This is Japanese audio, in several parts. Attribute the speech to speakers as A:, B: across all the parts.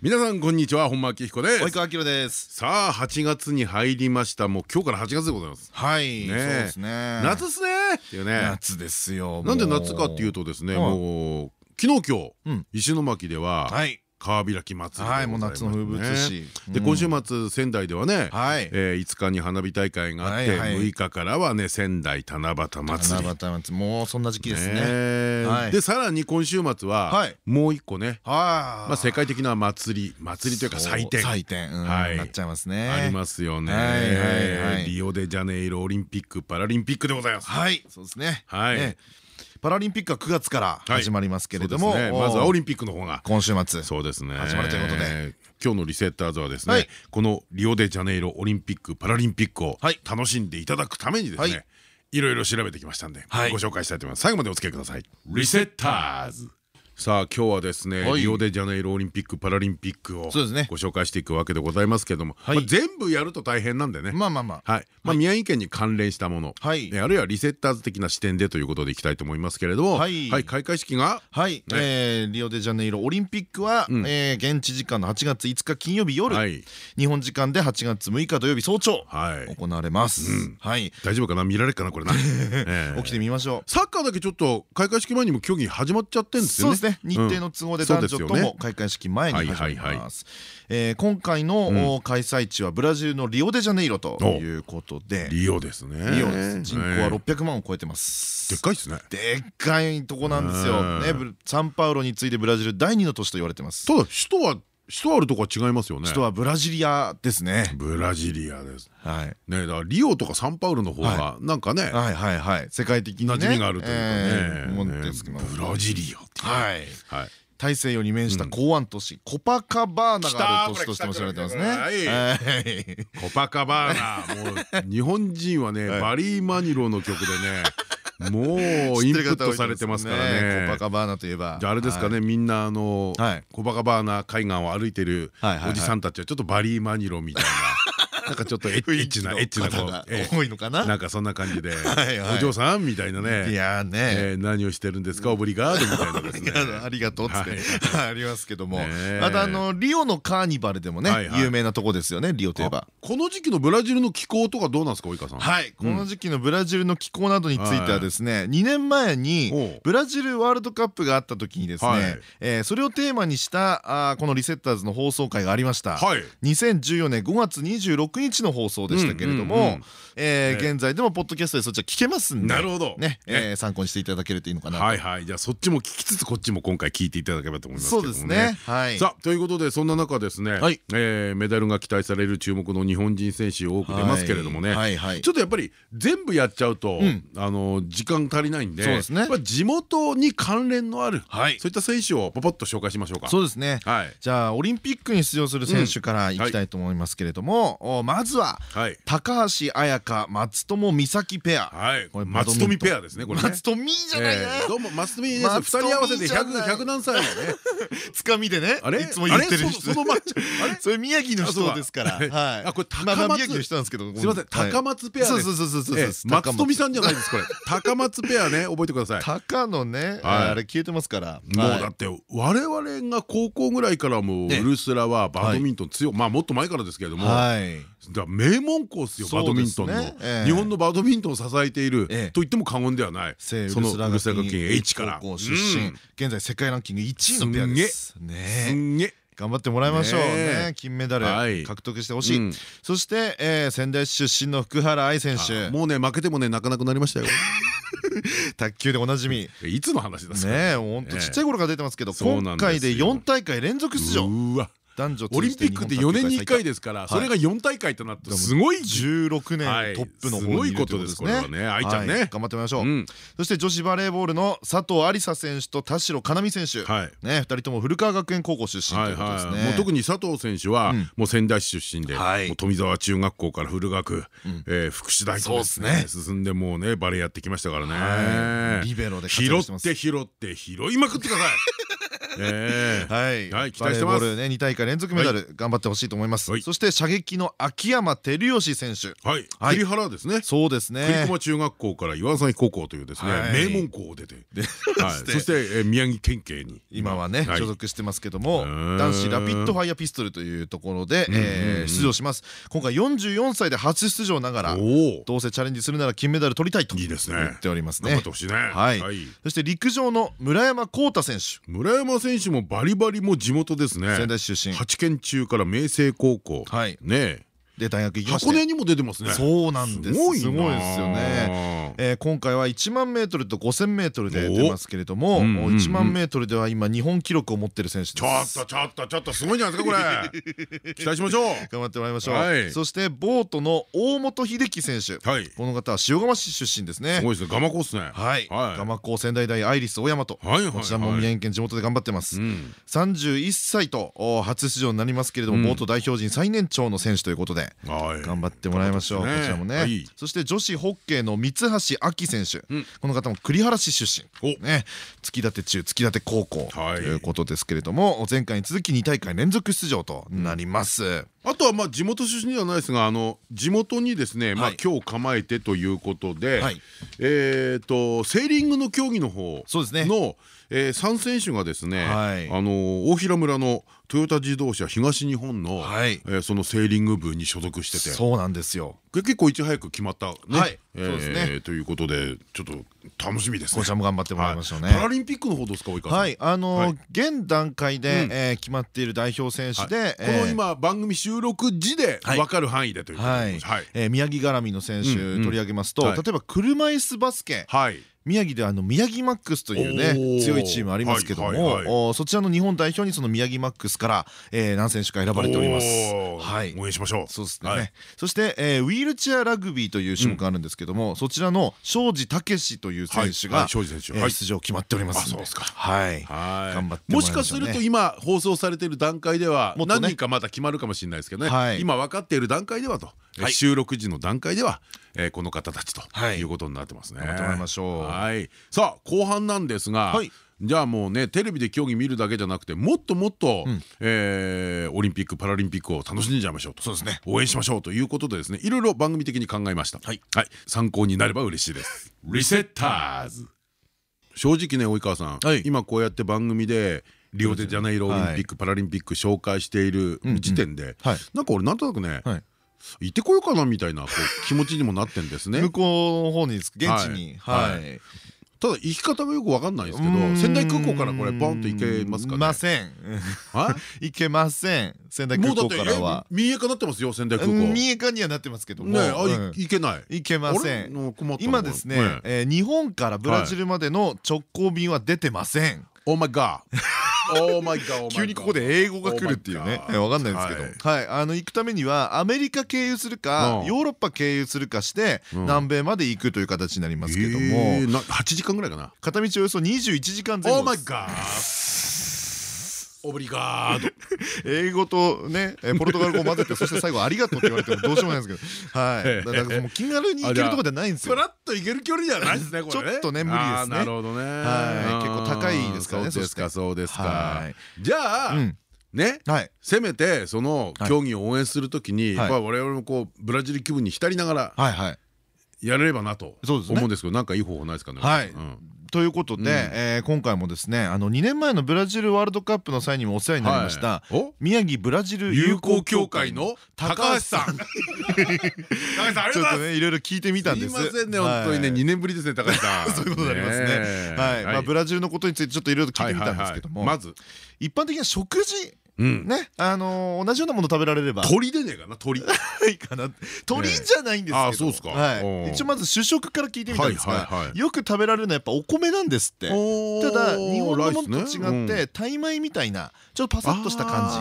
A: 皆さんこんにちは本間明彦です。
B: 及川明です。
A: さあ8月に入りました。もう今日から8月でございます。
B: はいそうですね。
A: 夏っすね。っていうね。
B: 夏ですよ
A: なんで夏かっていうとですねもう昨日今日石巻では川開き祭り
B: はいもう夏の風物詩。
A: で今週末仙台ではね5日に花火大会があって6日からはね仙台七夕祭り。
B: 七夕祭り。もうそんな時期ですね。
A: でさらに今週末はもう一個ね。まあ世界的な祭り。祭りというか祭典。
B: 祭典。なっちゃいますね。
A: ありますよね。リオデジャネイロオリンピック・パラリンピックでございます。
B: はい。そうですね。はいパラリンピックは9月から始まりますけれども、
A: まずはオリンピックの方が。
B: 今週末。
A: そうですね。
B: 始まるということで。
A: 今日のリセッターズはですねこのリオデジャネイロオリンピック・パラリンピックを楽しんでいただくためにですねい。ろいろ調べてきましたんでご紹介したいと思います。最後までお付き合いください。リセッターズさあ今日はですねリオデジャネイロオリンピック・パラリンピックをご紹介していくわけでございますけども全部やると大変なんでね。
B: まあまあま
A: あ。宮城県に関連したもの。あるいはリセッターズ的な視点でということでいきたいと思いますけれどもはい。開会式が？
B: はい。リオデジャネイロオリンピックは現地時間の8月5日金曜日夜日本時間で8月6日土曜日早朝行われます。
A: 大丈夫かな？見られるかな？これな。
B: 起きてみましょ
A: う。サッカーだけちょっと開会式前にも競技始まっちゃってんですよね
B: 日程の都合で男女とも開会式前に始まります。今回の開催地はブラジルのリオデジャネイロということで。
A: リオですね。
B: リオです。人口は600万を超えてます。
A: でっかいですね。
B: でっかいとこなんですよ。ねサンパウロに次いでブラジル第二の都市と言われてます。
A: ただ首都は首都あるとこは違いますよね。
B: 首都はブラジリアですね。
A: ブラジリアです。
B: はい。
A: ね、だからリオとかサンパウロの方が、なんかね。
B: はいはいはい。世界的に馴
A: 染みがあるというかね。ブラジリア。
B: はい。はい。大西洋に面した港湾都市コパカバーナがある都市としても知られてますね。
A: コパカバーナもう日本人はねバリー・マニロの曲でねもう インプットされてますからね。
B: コパカバーナといえば。
A: じゃああれですかね、みんなあのコパカバーナ海岸を歩いてるおじさんたちはちょっとバリーマニロみたいな。なんかちょっとエッ チなエッチな子
B: 多いのかな？
A: なんかそんな感じで。お嬢さん？みたいなね。
B: いやね。
A: 何をしてるんですか？オブリガードみたいなですね。
B: ありがとうって。ありますけども。またあのリオのカーニバルでもね有名なとこですよねリオといえば。
A: この時期のブラジルの気候とかどうなんですか及川さん？
B: はい。この時期のブラジルの気候などについてはですね2年前にブラジルワールドカップがあった時にですねそれをテーマにしたこのリセッターズの放送会がありました。2014年5月26日の放送でしたけれども現在でもポッドキャストでそっちは聞けますんで
A: なるほど。
B: ね参考にしていただけるといいのかな
A: はいはい。じゃあそっちも聞きつつこっちも今回聞いていただければと思います
B: そうですね。はい。
A: さあということでそんな中ですねメダルが期待される注目の日本人選手多く出ますけれどもね。ちょっとやっぱり全部やっちゃうとあの時間足りないんで地元に関連のあるそういった選手をポポッと紹介しましょうか。
B: そうですね。じゃあオリンピックに出場する選手からいきたいと思いますけれどもまずは高橋彩香松友美咲ペア。
A: 松友ペアですねこれ
B: 松友じゃない
A: どうも松友です。二人合わせて100何歳のね。
B: つかみでねいつも言ってる人。それ？宮城の人ですから。はい。あこれ高松。の人なんですけど
A: すみません高松ペア
B: そうそうそうそうそう
A: 松富さんじゃないですこれ高松ペアね覚えてください
B: 高のねあれ消えてますから
A: もうだって我々が高校ぐらいからもうウルスラはバドミントン強まあもっと前からですけれども名門校ですよバドミントンの。日本のバドミントンを支えていると言っても過言ではない。
B: そのウルスラ学院
A: H から。
B: 出身。現在世界ランキング1位のペアです。
A: すんげ
B: 頑張ってもらいましょう。ね金メダル獲得してほしい。そして仙台市出身の福原愛選手。
A: もうね負けてもね泣かなくなりましたよ。
B: 卓球でおなじみ。
A: いつの話ですか
B: ね本当ちっちゃい頃から出てますけど今回で4大会連続出場男女
A: オリンピックって4年に1回ですからそれが4大会となってすごい
B: 16年トップの方にいことですね。
A: 愛ちゃんね。
B: 頑張ってみましょう。そして女子バレーボールの佐藤有沙選手と田代かなみ選手ね2人とも古川学園高校出身ということですね。
A: 特に佐藤選手はもう仙台市出身で富沢中学校から古学福祉大とですね。進んでもうねバレーやってきましたからね。
B: リベロで
A: 拾って拾って拾いまくってください
B: はい。期待してます。ね2大会連続メダル頑張ってほしいと思います。そして射撃の秋山照義選手。
A: はい。栗原ですね。
B: そうですね。
A: 栗駒中学校から岩崎高校というですね名門校を出て。そして宮城県警に。
B: 今はね所属してますけども男子ラピッドファイアピストルというところで出場します。今回44歳で初出場ながらどうせチャレンジするなら金メダル取りたいと言っておりますね。はい。そして陸上の村山幸太選手。
A: 村山選手もバリバリも地元ですね。
B: 仙台出身。
A: 8県中から明星高校。ね
B: で大学行きまし
A: て。箱根にも出てますね。
B: そうなんです。すごいですよね。え今回は1万メートルと5000メートルで出ますけれども1万メートルでは今日本記録を持ってる選手です。
A: ちょっとちょっとちょっとすごいんじゃないですかこれ。期待しましょう。
B: 頑張ってもらいましょう。そしてボートの大本秀樹選手。この方は塩釜市出身ですね。
A: すごいですね。蒲高ですね。
B: はい。蒲高仙台大アイリス大和。こちらも宮城県地元で頑張ってます。31歳と初出場になりますけれどもボート代表陣最年長の選手ということで頑張ってもらいましょう。こちらもね。そして女子ホッケーの三橋亜希選手この方も栗原市出身。ね。月立中月立高校。ということですけれども前回に続き2大会連続出場となります。
A: あとはまあ地元出身ではないですがあの地元にですねまあ今日構えてということでえっとセーリングの競技の方のえー、3選手がですね、はい、あの大平村のトヨタ自動車東日本の、はい、えー、そのセーリング部に所属してて。
B: そうなんですよ。
A: 結構いち早く決まったね、はい。そうですね。ということでちょっと楽しみです
B: こちらも頑張ってもらいましょうね
A: パラリンピックの方どうですか及川さん？
B: はい。あの現段階でえ決まっている代表選手で
A: この今番組収録時で分かる範囲でということ
B: で宮城絡みの選手取り上げますと例えば車椅子バスケはい宮城ではあの宮城マックスというね強いチームありますけどもそちらの日本代表にその宮城マックスから何選手か選ばれております。
A: はい。応援しましょう。
B: そうですね。そしてウィールチェアラグビーという種目があるんですけどもそちらの庄司武史という選手が出場決まっております
A: そうですか。
B: はい。
A: 頑張ってもしかすると今放送されている段階では何人かまだ決まるかもしれないですけどね。今分かっている段階ではと。収録時の段階ではこの方たちとい。うことになってますね。
B: 頑張りましょう。
A: はい。さあ後半なんですが、はい、じゃあもうねテレビで競技見るだけじゃなくてもっともっと、うん、えー、オリンピック・パラリンピックを楽しんじゃいましょうと
B: そうですね。
A: 応援しましょうということでですねいろいろ番組的に考えました、はい、はい、参考になれば嬉しいです。リセッターズ正直ね及川さん、はい、今こうやって番組でリオデジャネイロオリンピック・パラリンピック紹介している時点でなんか俺なんとなくね、行ってこようかなみたいな 気持ちにもなってんですね。
B: 向こうの方に現地に。はい。
A: ただ行き方がよくわかんないですけど仙台空港からこれポンと行けますかね。
B: ません。行けません。仙台空港からは。
A: 民営化なってますよ仙台空港。
B: 民営化にはなってますけども。
A: 行けない。
B: 行けません。今ですね日本からブラジルまでの直行便は出てません。
A: オーマイガー
B: 急にここで英語が来るっていうね。わかんないですけど。はい。あの行くためにはアメリカ経由するかヨーロッパ経由するかして南米まで行くという形になりますけども。
A: 8時間ぐらいかな。
B: 片道およそ21時間前後です
A: オブリガード。
B: 英語とねポルトガル語を混ぜて そして最後ありがとうって言われてもどうしようもないですけど。はい。だからもう気軽に行けるとこじゃないんですよ。
A: ふらっと行ける距離じゃないですね
B: ちょっとね無理ですね。
A: なるほどね。
B: はい。結構高いですからね
A: そうですかそうですか。じゃあね、せめてその競技を応援するときに、やっぱ我々もこうブラジル気分に浸りながらやれればなと思うんですけど、なんかいい方法ないですかね。
B: はい、ということで、うえ今回もですねあの2年前のブラジルワールドカップの際にもお世話になりました、宮城ブラジル
A: 友好協会の高橋さん。ちょ
B: っとねいろいろ聞いてみたんです。
A: すいませんね本当にね2年ぶりですね高橋さん。
B: そういうことになりますね。はい。まあブラジルのことについてちょっといろいろ聞いてみたんですけども。まず。
A: 一
B: 般的な食事ねあの同じようなもの食べられれば。
A: 鳥でねえかな鳥。
B: いいかな。鳥じゃないんですけど。一応まず主食から聞いてみたんですがよく食べられるのはやっぱお米なんですって。ただ日本のものと違ってタイ米みたいなちょっとパサッとした感じ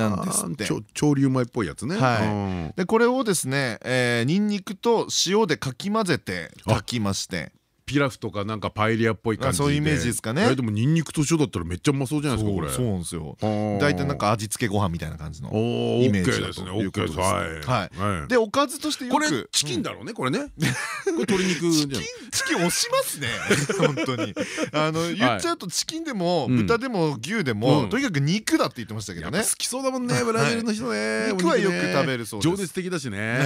B: なんですって。
A: 潮流米っぽいやつね。
B: でこれをですねにんにくと塩でかき混ぜて炊きまして
A: ピラフとかなんかパエリアっぽい感じ
B: そういうイメージですかね。
A: でもニンニクと塩だったらめっちゃうまそうじゃないですかこれ。
B: そうなんですよ。大体なんか味付けご飯みたいな感じのイメージですねはい。でおかずとしてよく。
A: これチキンだろうねこれね。これ鶏肉
B: チキンチキン押しますね。本当に。あの言っちゃうとチキンでも豚でも牛でもとにかく肉だって言ってましたけどね。
A: 好きそうだもんねブラジルの人ね
B: 肉はよく食べるそう
A: 情熱的だしね。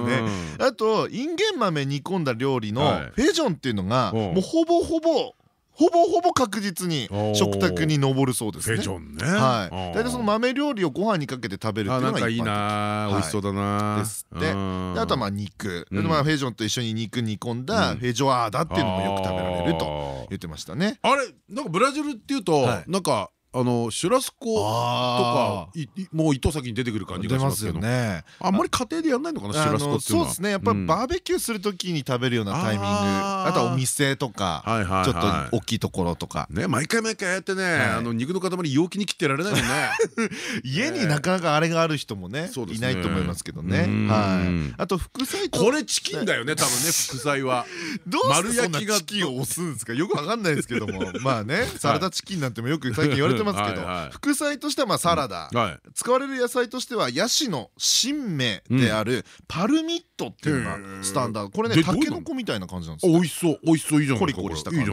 B: あとインゲン豆煮込んだ料理のフェジョンっていうのがもうほぼほぼほぼほぼ確実に食卓に上るそうですね。はい。大体その豆料理をご飯にかけて食べるっていうのが
A: いいな、美味しそうだな。
B: ですって。あとはまあ肉、まあフェジョンと一緒に肉煮込んだフェジョアーダっていうのもよく食べられると言ってましたね。
A: あれなんかブラジルっていうとなんかあのシュラスコとかもう糸先に出てくる感じがしますけど。ね。あんまり家庭でやんないのかなシュラスコっていうのは。そうです
B: ね。やっぱりバーベキューする時に食べるようなタイミング。あとはお店とかちょっと大きいところとか。
A: ね毎回毎回やってねあの肉の塊陽気に切ってられないもんね。
B: 家になかなかあれがある人もねいないと思いますけどね。はい。あと副菜
A: これチキンだよね多分ね副菜は。
B: どうしてそんなチキンを押すんですか？よくわかんないですけども。まあねサラダチキンなんてもよく最近言われててますけど副菜としてはまあサラダ。使われる野菜としてはヤシの新芽であるパルミットっていうのがスタンダード。これねたけの？こみたいな感じなんです
A: 美味しそう。美味しそう。いいじゃん
B: コリコリした感じ。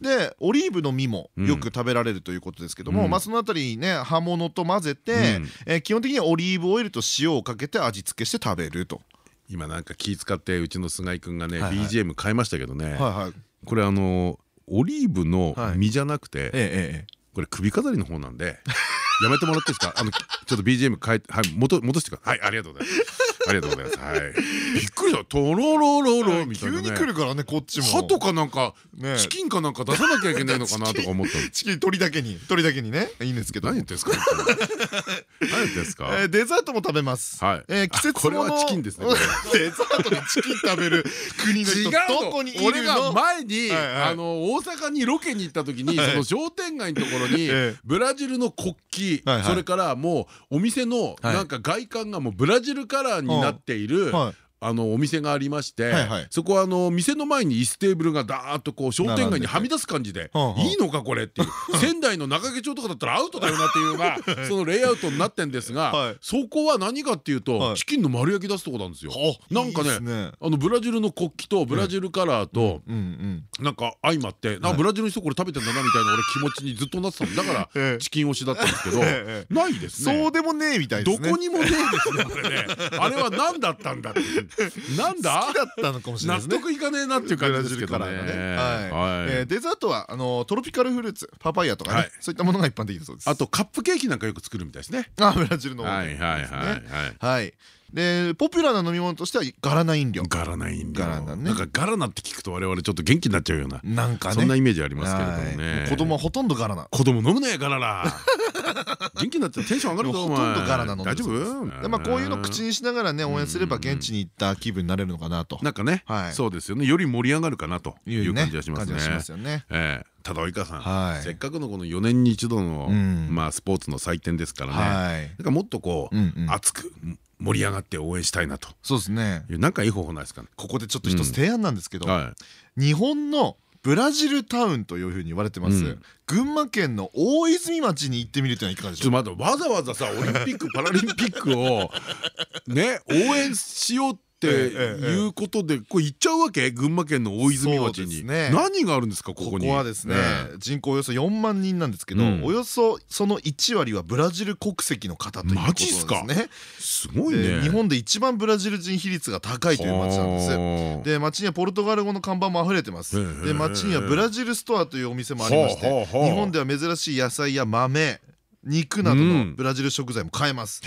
B: でオリーブの実もよく食べられるということですけどもまあそのあたりね葉物と混ぜて基本的にオリーブオイルと塩をかけて味付けして食べると。
A: 今なんか気使ってうちの菅井君がね BGM 変えましたけどね。これあのオリーブの実じゃなくてこれ首飾りの方なんでやめてもらっていいですか？あのちょっと BGM 変えはい戻戻してください。はいありがとうございます。ありがとうございます。はい。びっくりだ。とろろろろみたいな。
B: 急に来るからね、こっちも。
A: 歯とかなんか、チキンかなんか出さなきゃいけないのかなとか思った。
B: チキン鳥だけに、鳥だけにね、いいんですけど。
A: 何言ってんですか。何言ってんですか。
B: デザートも食べます。はい。え季節
A: これはチキンですね。
B: デザートでチキン食べる国の人どこにいるの？
A: 俺が前にあの大阪にロケに行った時にその商店街のところにブラジルの国旗それからもうお店のなんか外観がもうブラジルカラーにになっているあのお店がありましてそこはあの店の前に椅子テーブルがダーッとこう商店街にはみ出す感じでいい。のかこれっていう。仙台の中毛町とかだったらアウトだよなっていうのが そのレイアウトになってんですがそこは何かっていうとチキンの丸焼き出すとこなんですよ。なんかねあのブラジルの国旗とブラジルカラーとなんか相まってなんかブラジルの人これ食べてんだなみたいな俺気持ちにずっとなってたんだ。から チキン推しだったんですけどないですね。
B: そうでもねえみたい
A: どこにもねえですねこれね。あれは何だったんだっていう。なんだ？
B: 好きだったのかもしれない
A: 納得いかねえなっていう感じですけどね。
B: デザートはあのトロピカルフルーツパパイヤとかねそういったものが一般的だそうです。
A: あとカップケーキなんかよく作るみたいですね。
B: あブラジルのはいはいはいでポピュラーな飲み物としてはガラナ飲料。
A: ガラナ飲料。ガラナね。なんかガラナって聞くと我々ちょっと元気になっちゃうような。なんかそんなイメージありますけれどもね。
B: 子供はほとんどガラナ。
A: 子供飲むねガラナ元気になっちゃうテンション上がると
B: ほとんどガラナ飲んで。大丈夫？まあこういうの口にしながらね応援すれば現地に行った気分になれるのかなと。
A: なんかねそうですよね。より盛り上がるかなという感じがしますね。ただ及川さんせっかくのこの4年に一度のまあスポーツの祭典ですからね。なんかもっとこう熱く盛り上がって応援したいなと。
B: そうですね。
A: なんかいい方法ないですかね。
B: ここでちょっと一つ提案なんですけど日本のブラジルタウンというふうに言われてます、群馬県の大泉町に行ってみるというのはいかがでしょう？
A: かわざわざさオリンピック・パラリンピックをね応援しようってっていうことでこれ行っちゃうわけ？群馬県の大泉町に。何があるんですかここに？
B: ここはですね人口およそ4万人なんですけどおよそその1割はブラジル国籍の方ということですね。
A: すごいね。
B: 日本で一番ブラジル人比率が高いという町なんです。で町にはポルトガル語の看板も溢れてます。で町にはブラジルストアというお店もありまして日本では珍しい野菜や豆肉などのブラジル食材も買えます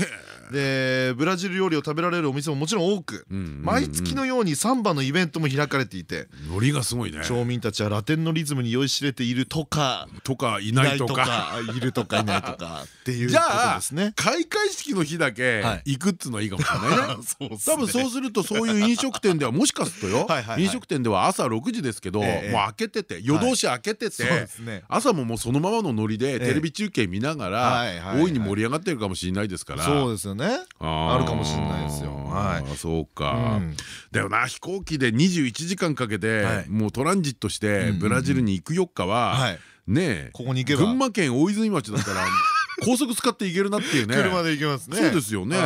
B: でブラジル料理を食べられるお店ももちろん多く毎月のようにサンバのイベントも開かれていて
A: ノリがすごいね。
B: 町民たちはラテンのリズムに酔いしれているとか
A: とかいないとか。
B: いるとかいないとかっていう
A: じゃあ開会式の日だけ行くっつのはいいかもしれない ね。多分そうするとそういう飲食店ではもしかするとよ飲食店では朝6時ですけどもう開けてて夜通し開けてて朝ももうそのままのノリでテレビ中継見ながら大いに盛り上がってるかもしれないですから。
B: そうですよね。あるかもしれないですよ。
A: はい。そうか。だよな。飛行機で21時間かけてもうトランジットしてブラジルに行く4日はね
B: ここに行けば。
A: 群馬県大泉町だったら 高速使って行けるなっていうね。
B: 車で行けますね。
A: そうですよね。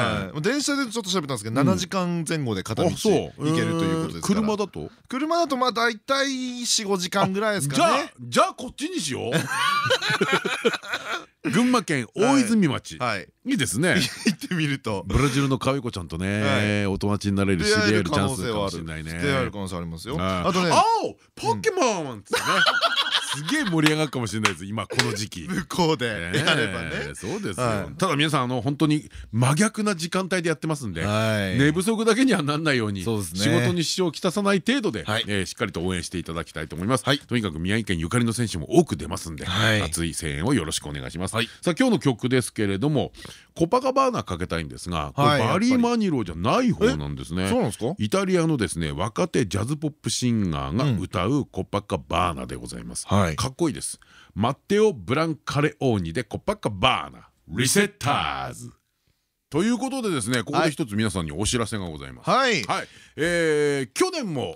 B: 電車でちょっと調べたんですけど7時間前後で片道行けるということです
A: 車だと？
B: 車だとまあ大体45時間ぐらいですかね。
A: じゃあこっちにしよう 群馬県大泉町。い。いですね。
B: 行ってみると。
A: ブラジルのかわい子ちゃんとねお友達になれる知り合えるチャンスかもしれないね。
B: 出会える可能性ありますよ。あとね「
A: ポケモン!」ってね すげえ盛り上がるかもしれないです今この時期。
B: 向こうでやればね。
A: そうですよ。ただ皆さんあの本当に真逆な時間帯でやってますんで寝不足だけにはなんないように仕事に支障をきたさない程度でしっかりと応援していただきたいと思います。とにかく宮城県ゆかりの選手も多く出ますんで熱い声援をよろしくお願いします。さあ今日の曲ですけれどもコパカバーナかけたいんですがバリー・マニロじゃない方なんですね。イタリアのですね若手ジャズポップシンガーが歌うコパカバーナでございますかっこいいです。マッテオ・ブランカレオーニでコパカバーナリセッターズ。ということでですねここで一つ皆さんにお知らせがございます。
B: はい。
A: え去年も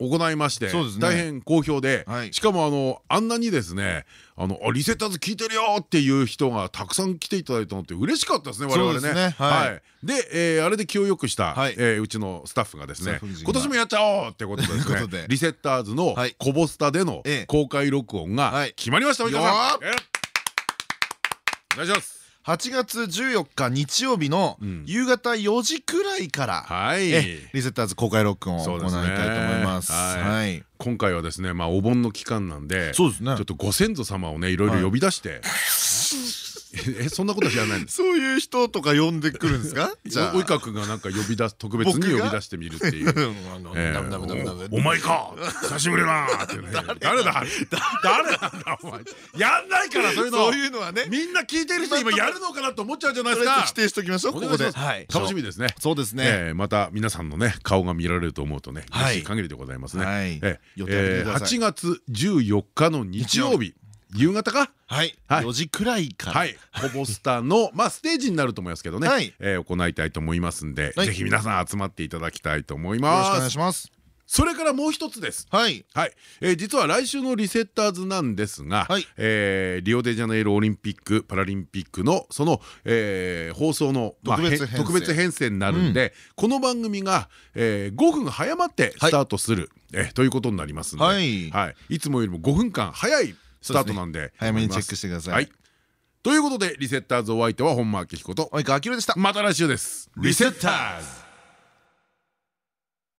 A: 行いまして大変好評でしかもあのあんなにですねあのリセッターズ聞いてるよっていう人がたくさん来ていただいたのって嬉しかったですね我々ね。はい。であれで気をよくしたうちのスタッフがですね今年もやっちゃおうってことでですねリセッターズのコボスタでの公開録音が決まりました皆さん。お願いします。
B: 8月14日日曜日の夕方4時くらいからリセッターズ公開録音を行いたいと思います。
A: 今回はですねまあお盆の期間なんでちょっとご先祖様をねいろいろ呼び出して えそんなことは知らない
B: そういう人とか呼んでくるんですか？
A: じゃあ。及川君がなんか呼び出す特別に呼び出してみるっていう。お前か久しぶりだなって誰だ？誰なんだ？お前。やんないからそういうの。
B: そういうのはね。
A: みんな聞いてる人今やるのかなと思っちゃうじゃないですか。
B: 否定しときましょうここで。
A: 楽しみですね。
B: そうですね。
A: また皆さんのね顔が見られると思うとね嬉しい限りでございますね。8月14日の日曜日夕方か？
B: はい。4時くらいから。
A: はい。コボスタの まあステージになると思いますけどね。行いたいと思いますんでぜひ皆さん集まっていただきたいと思います。よろしく
B: お願いします。
A: それからもう一つです。はい。はい。えー、実は来週のリセッターズなんですが、はい、えー、リオデジャネイロオリンピック・パラリンピックのその、えー、放送の、まあ、特別編成。になるんで、うん、この番組が、えー、5分早まってスタートする、はい、えということになりますので、はい、はい、いつもよりも5分間早いスタートなんで
B: 早めにチェックしてください。
A: ということでリセッターズお相手は本間明彦と
B: 及川明でした。
A: また来週です。リセッターズ